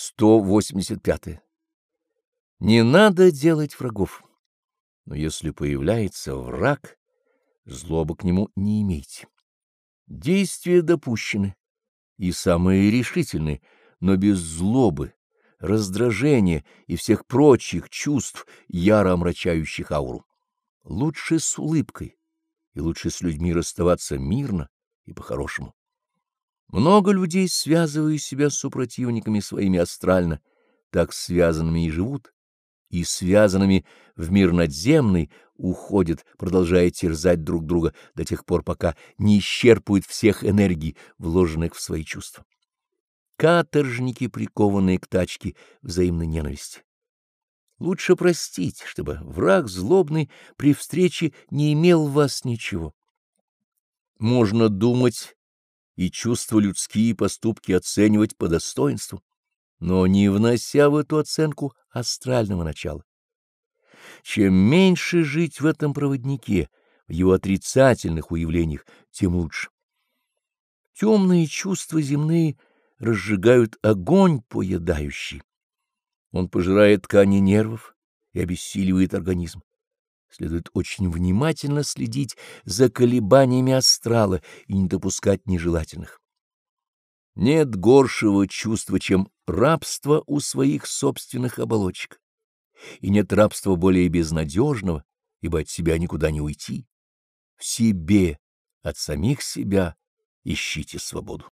185. Не надо делать врагов, но если появляется враг, злобы к нему не имейте. Действия допущены, и самые решительные, но без злобы, раздражения и всех прочих чувств, яро омрачающих ауру. Лучше с улыбкой, и лучше с людьми расставаться мирно и по-хорошему. Много людей, связывая себя с супротивниками своими астрально, так связанными и живут, и связанными в мир надземный уходят, продолжая терзать друг друга до тех пор, пока не исчерпывают всех энергий, вложенных в свои чувства. Каторжники, прикованные к тачке взаимной ненависти. Лучше простить, чтобы враг злобный при встрече не имел в вас ничего. Можно думать и чувства людские поступки оценивать по достоинству, но не внося в эту оценку астрального начала. Чем меньше жить в этом проводнике, в его отрицательных уявлениях, тем лучше. Темные чувства земные разжигают огонь поедающий. Он пожирает ткани нервов и обессиливает организм. Следует очень внимательно следить за колебаниями астрала и не допускать нежелательных. Нет горшего чувства, чем рабство у своих собственных оболочек, и нет рабства более безнадежного, ибо от себя никуда не уйти. В себе, от самих себя ищите свободу.